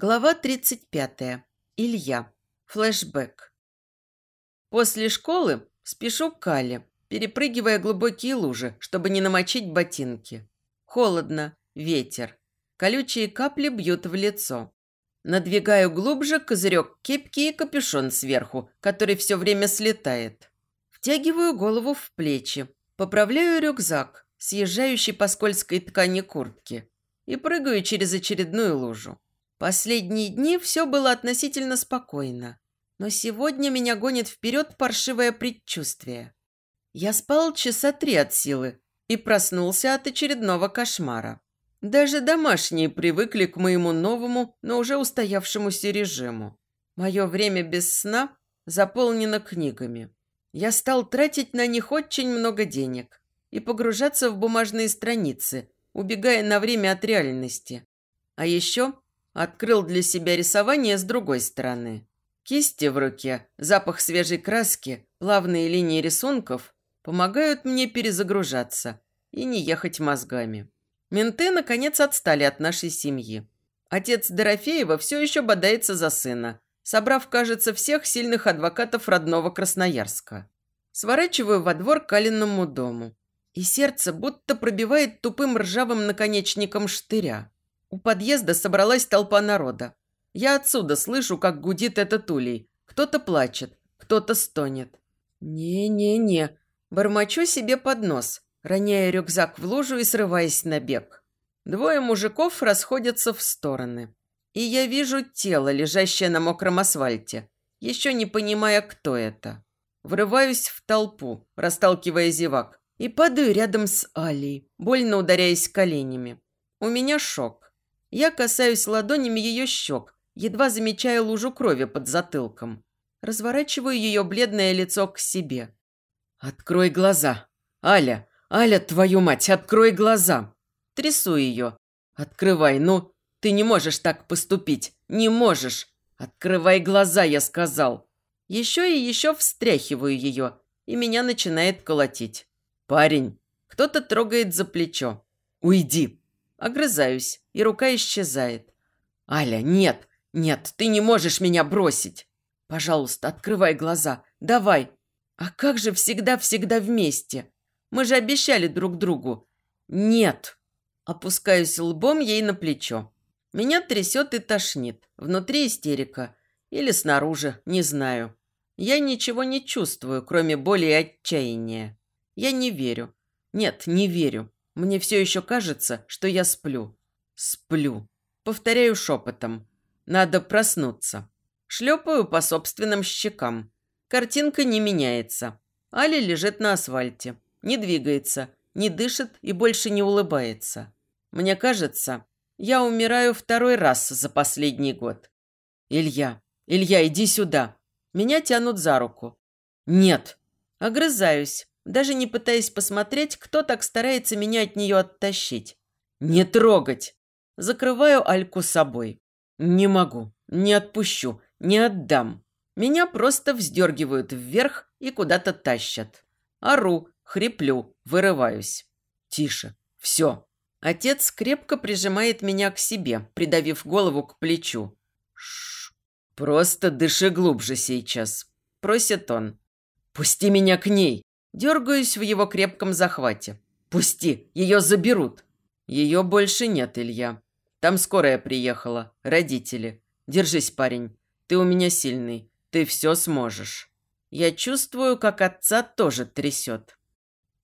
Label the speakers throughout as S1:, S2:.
S1: Глава 35. Илья. Флэшбэк. После школы спешу к Кале, перепрыгивая глубокие лужи, чтобы не намочить ботинки. Холодно, ветер. Колючие капли бьют в лицо. Надвигаю глубже козырек кепки и капюшон сверху, который все время слетает. Втягиваю голову в плечи, поправляю рюкзак, съезжающий по скользкой ткани куртки, и прыгаю через очередную лужу. Последние дни все было относительно спокойно. Но сегодня меня гонит вперед паршивое предчувствие. Я спал часа три от силы и проснулся от очередного кошмара. Даже домашние привыкли к моему новому, но уже устоявшемуся режиму. Мое время без сна заполнено книгами. Я стал тратить на них очень много денег и погружаться в бумажные страницы, убегая на время от реальности. А еще Открыл для себя рисование с другой стороны. Кисти в руке, запах свежей краски, плавные линии рисунков помогают мне перезагружаться и не ехать мозгами. Менты, наконец, отстали от нашей семьи. Отец Дорофеева все еще бодается за сына, собрав, кажется, всех сильных адвокатов родного Красноярска. Сворачиваю во двор к Калиному дому. И сердце будто пробивает тупым ржавым наконечником штыря. У подъезда собралась толпа народа. Я отсюда слышу, как гудит этот улей. Кто-то плачет, кто-то стонет. «Не-не-не», бормочу себе под нос, роняя рюкзак в лужу и срываясь на бег. Двое мужиков расходятся в стороны. И я вижу тело, лежащее на мокром асфальте, еще не понимая, кто это. Врываюсь в толпу, расталкивая зевак, и падаю рядом с Алией, больно ударяясь коленями. У меня шок. Я касаюсь ладонями ее щек, едва замечая лужу крови под затылком. Разворачиваю ее бледное лицо к себе. «Открой глаза! Аля! Аля, твою мать, открой глаза!» Трясу ее. «Открывай, ну! Ты не можешь так поступить! Не можешь! Открывай глаза, я сказал!» Еще и еще встряхиваю ее, и меня начинает колотить. «Парень!» Кто-то трогает за плечо. «Уйди! Огрызаюсь, и рука исчезает. «Аля, нет, нет, ты не можешь меня бросить!» «Пожалуйста, открывай глаза, давай!» «А как же всегда-всегда вместе? Мы же обещали друг другу!» «Нет!» Опускаюсь лбом ей на плечо. Меня трясет и тошнит. Внутри истерика. Или снаружи, не знаю. Я ничего не чувствую, кроме боли и отчаяния. Я не верю. Нет, не верю. Мне все еще кажется, что я сплю. Сплю. Повторяю шепотом. Надо проснуться. Шлепаю по собственным щекам. Картинка не меняется. Али лежит на асфальте. Не двигается, не дышит и больше не улыбается. Мне кажется, я умираю второй раз за последний год. Илья, Илья, иди сюда. Меня тянут за руку. Нет. Огрызаюсь даже не пытаясь посмотреть, кто так старается меня от нее оттащить. «Не трогать!» Закрываю Альку собой. «Не могу, не отпущу, не отдам». Меня просто вздергивают вверх и куда-то тащат. Ору, хриплю, вырываюсь. «Тише, все». Отец крепко прижимает меня к себе, придавив голову к плечу. Шш, просто дыши глубже сейчас, просит он. Пусти меня к ней. Дергаюсь в его крепком захвате. «Пусти, ее заберут!» «Ее больше нет, Илья. Там скорая приехала, родители. Держись, парень. Ты у меня сильный. Ты все сможешь». Я чувствую, как отца тоже трясет.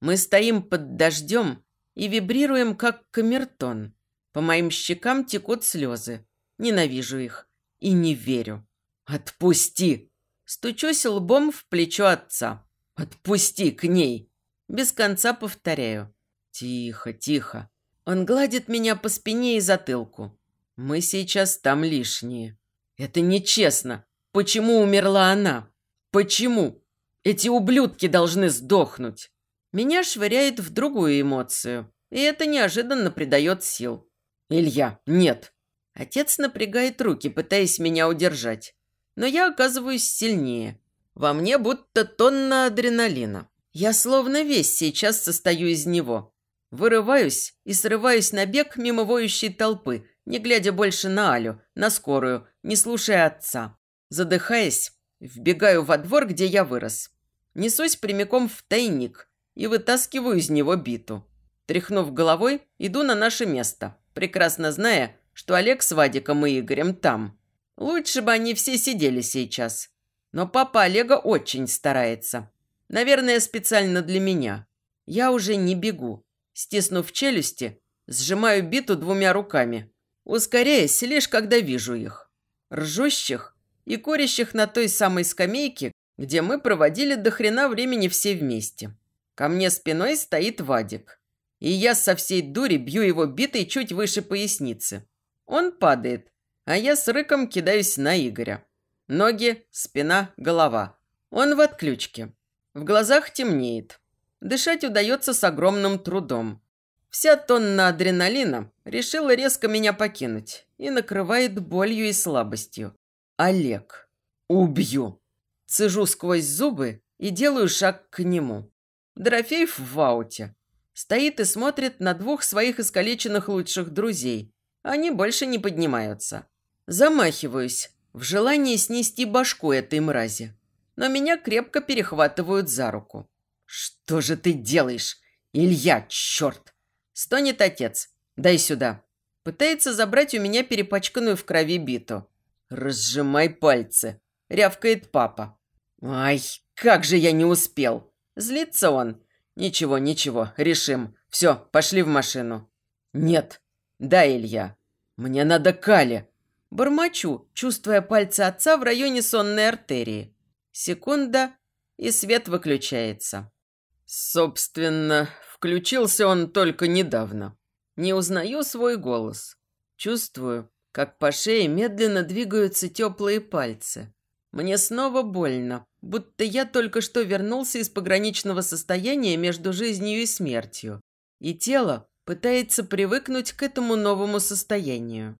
S1: Мы стоим под дождем и вибрируем, как камертон. По моим щекам текут слезы. Ненавижу их и не верю. «Отпусти!» Стучусь лбом в плечо отца. «Отпусти к ней!» Без конца повторяю. «Тихо, тихо!» Он гладит меня по спине и затылку. «Мы сейчас там лишние. Это нечестно. Почему умерла она? Почему? Эти ублюдки должны сдохнуть!» Меня швыряет в другую эмоцию, и это неожиданно придает сил. «Илья, нет!» Отец напрягает руки, пытаясь меня удержать. Но я оказываюсь сильнее. Во мне будто тонна адреналина. Я словно весь сейчас состою из него. Вырываюсь и срываюсь на бег мимо воющей толпы, не глядя больше на Алю, на скорую, не слушая отца. Задыхаясь, вбегаю во двор, где я вырос. Несусь прямиком в тайник и вытаскиваю из него биту. Тряхнув головой, иду на наше место, прекрасно зная, что Олег с Вадиком и Игорем там. Лучше бы они все сидели сейчас. Но папа Олега очень старается. Наверное, специально для меня. Я уже не бегу. Стиснув челюсти, сжимаю биту двумя руками, ускоряясь лишь когда вижу их. Ржущих и курящих на той самой скамейке, где мы проводили до хрена времени все вместе. Ко мне спиной стоит Вадик. И я со всей дури бью его битой чуть выше поясницы. Он падает, а я с рыком кидаюсь на Игоря. Ноги, спина, голова. Он в отключке. В глазах темнеет. Дышать удается с огромным трудом. Вся тонна адреналина решила резко меня покинуть и накрывает болью и слабостью. Олег. Убью. Цежу сквозь зубы и делаю шаг к нему. Дорофеев в ауте. Стоит и смотрит на двух своих искалеченных лучших друзей. Они больше не поднимаются. Замахиваюсь в желании снести башку этой мрази. Но меня крепко перехватывают за руку. «Что же ты делаешь? Илья, черт!» Стонет отец. «Дай сюда». Пытается забрать у меня перепачканную в крови биту. «Разжимай пальцы», — рявкает папа. «Ай, как же я не успел!» Злится он. «Ничего, ничего, решим. Все, пошли в машину». «Нет». «Да, Илья. Мне надо Кали». Бормочу, чувствуя пальцы отца в районе сонной артерии. Секунда, и свет выключается. Собственно, включился он только недавно. Не узнаю свой голос. Чувствую, как по шее медленно двигаются теплые пальцы. Мне снова больно, будто я только что вернулся из пограничного состояния между жизнью и смертью. И тело пытается привыкнуть к этому новому состоянию.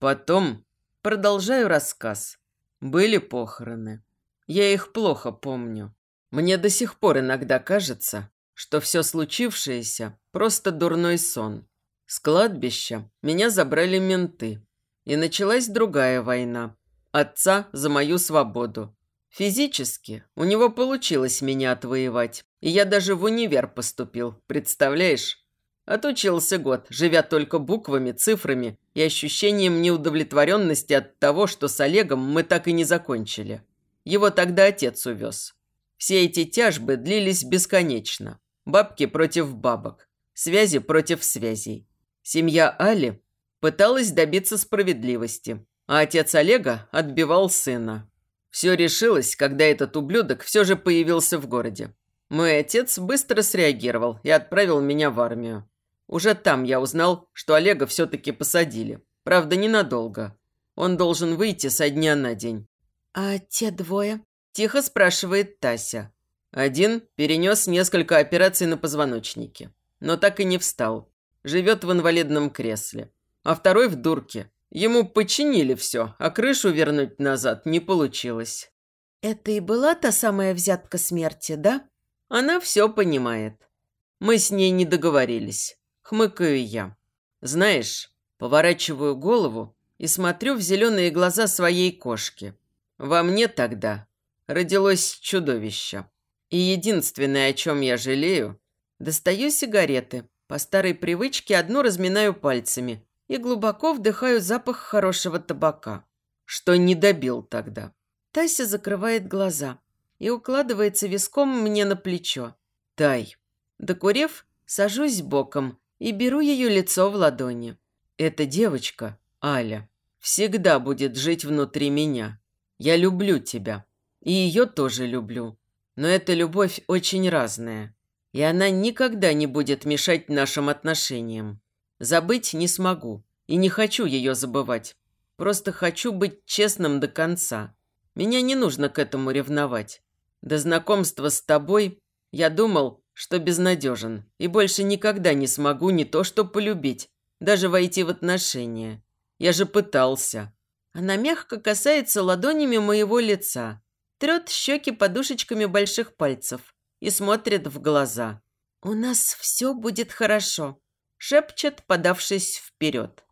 S1: Потом продолжаю рассказ. Были похороны. Я их плохо помню. Мне до сих пор иногда кажется, что все случившееся – просто дурной сон. С кладбища меня забрали менты. И началась другая война. Отца за мою свободу. Физически у него получилось меня отвоевать. И я даже в универ поступил, представляешь? Отучился год, живя только буквами, цифрами и ощущением неудовлетворенности от того, что с Олегом мы так и не закончили. Его тогда отец увез. Все эти тяжбы длились бесконечно. Бабки против бабок, связи против связей. Семья Али пыталась добиться справедливости, а отец Олега отбивал сына. Все решилось, когда этот ублюдок все же появился в городе. Мой отец быстро среагировал и отправил меня в армию. Уже там я узнал, что Олега все-таки посадили. Правда, ненадолго. Он должен выйти со дня на день.
S2: «А те двое?»
S1: – тихо спрашивает Тася. Один перенес несколько операций на позвоночнике, но так и не встал живет в инвалидном кресле. А второй в дурке. Ему починили все, а крышу вернуть назад не получилось.
S2: Это и была та самая взятка смерти, да?
S1: Она все понимает. Мы с ней не договорились. Хмыкаю я. Знаешь, поворачиваю голову и смотрю в зеленые глаза своей кошки. Во мне тогда родилось чудовище. И единственное, о чем я жалею, достаю сигареты, по старой привычке одну разминаю пальцами и глубоко вдыхаю запах хорошего табака. Что не добил тогда.
S2: Тася закрывает глаза и укладывается виском мне на плечо.
S1: Тай. Докурев, сажусь боком и беру ее лицо в ладони. Эта девочка, Аля, всегда будет жить внутри меня. Я люблю тебя. И ее тоже люблю. Но эта любовь очень разная и она никогда не будет мешать нашим отношениям. Забыть не смогу и не хочу ее забывать. Просто хочу быть честным до конца. Меня не нужно к этому ревновать. До знакомства с тобой я думал, что безнадежен и больше никогда не смогу не то что полюбить, даже войти в отношения. Я же пытался. Она мягко касается ладонями моего лица, трет щеки подушечками больших пальцев – и смотрит в глаза.
S2: «У нас все будет хорошо», –
S1: шепчет, подавшись вперед.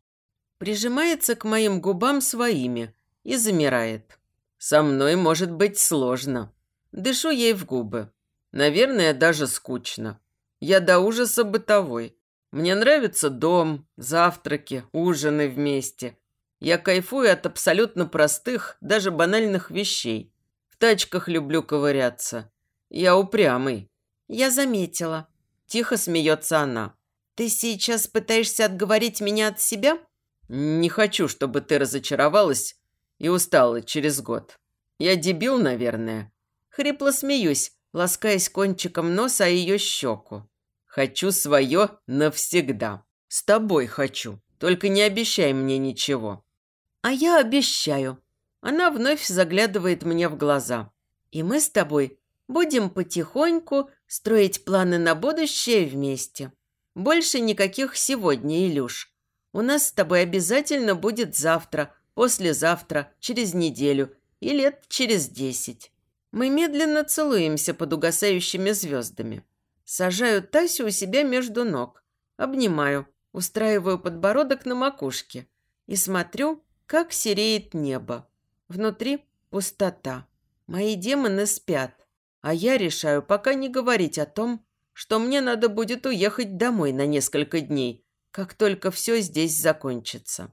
S1: прижимается к моим губам своими и замирает. Со мной может быть сложно. Дышу ей в губы. Наверное, даже скучно. Я до ужаса бытовой. Мне нравится дом, завтраки, ужины вместе. Я кайфую от абсолютно простых, даже банальных вещей. В тачках люблю ковыряться. Я упрямый.
S2: Я заметила.
S1: Тихо смеется она.
S2: Ты сейчас пытаешься отговорить меня от себя?
S1: Не хочу, чтобы ты разочаровалась и устала через год. Я дебил, наверное. Хрипло смеюсь, ласкаясь кончиком носа о ее щеку. Хочу свое навсегда. С тобой хочу. Только не обещай мне ничего.
S2: А я обещаю. Она вновь заглядывает мне в глаза. И мы с тобой будем потихоньку строить планы на будущее вместе. Больше никаких сегодня, Илюш. У нас с тобой обязательно будет завтра, послезавтра, через неделю и лет через десять. Мы медленно целуемся под угасающими звездами. Сажаю Тасю у себя между ног. Обнимаю, устраиваю подбородок на макушке и смотрю, как сереет небо. Внутри пустота. Мои демоны спят, а я решаю пока не говорить о том, что мне надо будет уехать домой на несколько дней, как только все здесь закончится.